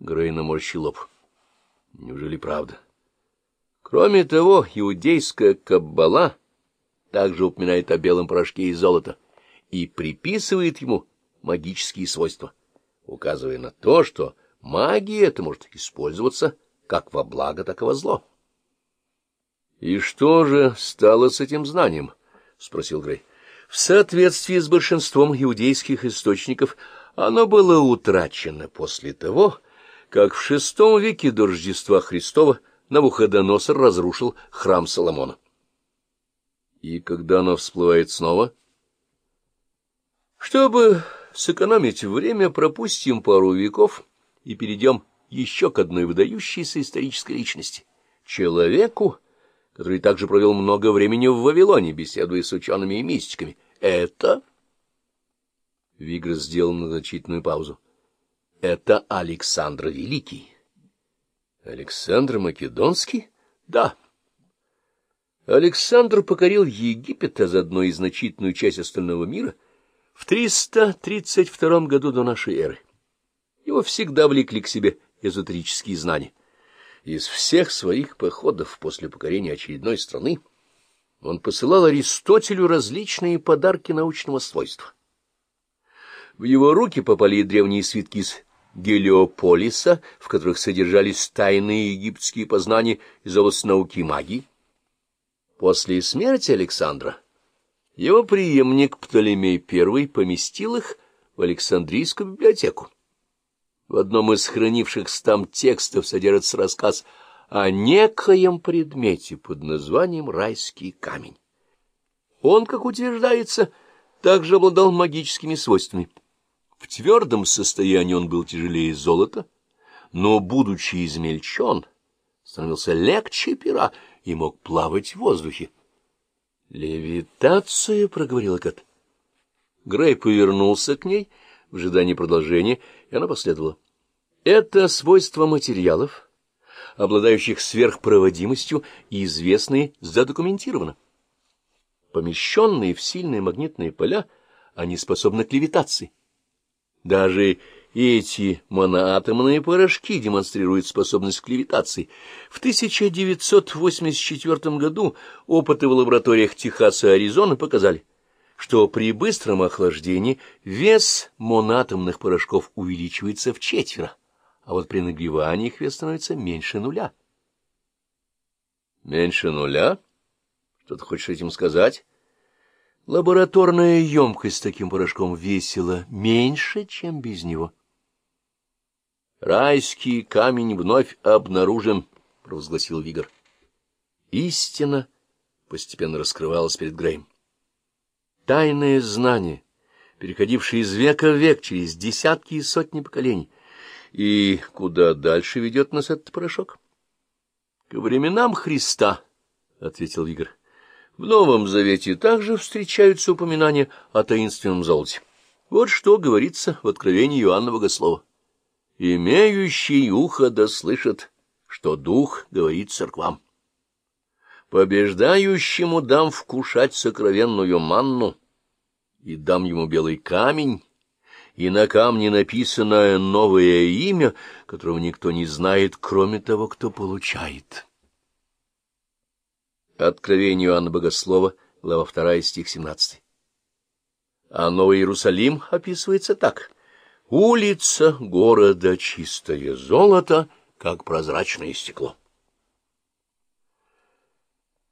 Грей наморщил лоб. Неужели правда? Кроме того, иудейская каббала также упоминает о белом порошке из золота и приписывает ему магические свойства, указывая на то, что магия это может использоваться как во благо, так и во зло. — И что же стало с этим знанием? — спросил Грей. — В соответствии с большинством иудейских источников оно было утрачено после того, как в шестом веке до Рождества Христова Навуходоносор разрушил храм Соломона. И когда оно всплывает снова? Чтобы сэкономить время, пропустим пару веков и перейдем еще к одной выдающейся исторической личности — человеку, который также провел много времени в Вавилоне, беседуя с учеными и мистиками. Это... Вигр сделал значительную паузу. Это Александр Великий. Александр Македонский? Да. Александр покорил Египет, а заодно и значительную часть остального мира, в 332 году до нашей эры. Его всегда влекли к себе эзотерические знания. Из всех своих походов после покорения очередной страны он посылал Аристотелю различные подарки научного свойства. В его руки попали и древние свитки из Гелиополиса, в которых содержались тайные египетские познания из области науки и магии. После смерти Александра его преемник Птолемей I поместил их в Александрийскую библиотеку. В одном из хранившихся там текстов содержится рассказ о некоем предмете под названием «райский камень». Он, как утверждается, также обладал магическими свойствами — в твердом состоянии он был тяжелее золота, но, будучи измельчен, становился легче пера и мог плавать в воздухе. «Левитация», — проговорила Кат. Грей повернулся к ней в ожидании продолжения, и она последовала. «Это свойство материалов, обладающих сверхпроводимостью и известные задокументированно. Помещенные в сильные магнитные поля, они способны к левитации». Даже эти моноатомные порошки демонстрируют способность к левитации. В 1984 году опыты в лабораториях Техаса и Аризоны показали, что при быстром охлаждении вес моноатомных порошков увеличивается в четверо, а вот при нагревании их вес становится меньше нуля. Меньше нуля? Что ты хочешь этим сказать? Лабораторная емкость с таким порошком весила меньше, чем без него. «Райский камень вновь обнаружен», — провозгласил Вигор. Истина постепенно раскрывалась перед Грейм. Тайное знание, переходившее из века в век через десятки и сотни поколений. И куда дальше ведет нас этот порошок? — К временам Христа, — ответил Вигр. В Новом Завете также встречаются упоминания о таинственном золоте. Вот что говорится в Откровении Иоанна Богослова. «Имеющий ухо да слышит, что Дух говорит церквам. Побеждающему дам вкушать сокровенную манну, и дам ему белый камень, и на камне написанное новое имя, которого никто не знает, кроме того, кто получает». Откровение Иоанна Богослова, глава 2, стих 17. А Новый Иерусалим описывается так. «Улица города чистое золото, как прозрачное стекло».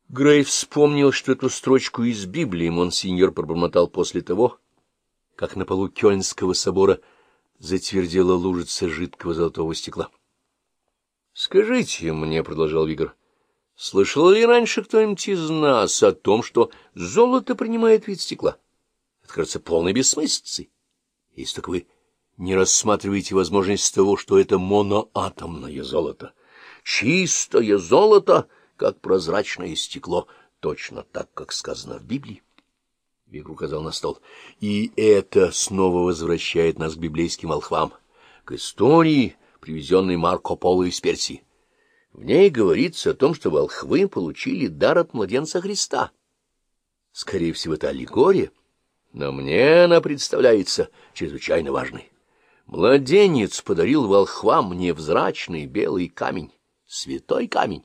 Грей вспомнил, что эту строчку из Библии монсеньор пробормотал после того, как на полу Кёльнского собора затвердела лужица жидкого золотого стекла. — Скажите мне, — продолжал Вигр, — Слышал ли раньше кто-нибудь из нас о том, что золото принимает вид стекла? Это, кажется, полной бессмыслицей. Если только вы не рассматриваете возможность того, что это моноатомное золото. Чистое золото, как прозрачное стекло, точно так, как сказано в Библии. Вик указал на стол. И это снова возвращает нас к библейским волхвам, к истории, привезенной Марко Поло из Персии. В ней говорится о том, что волхвы получили дар от младенца Христа. Скорее всего, это аллегория, но мне она представляется чрезвычайно важной. Младенец подарил волхвам невзрачный белый камень, святой камень.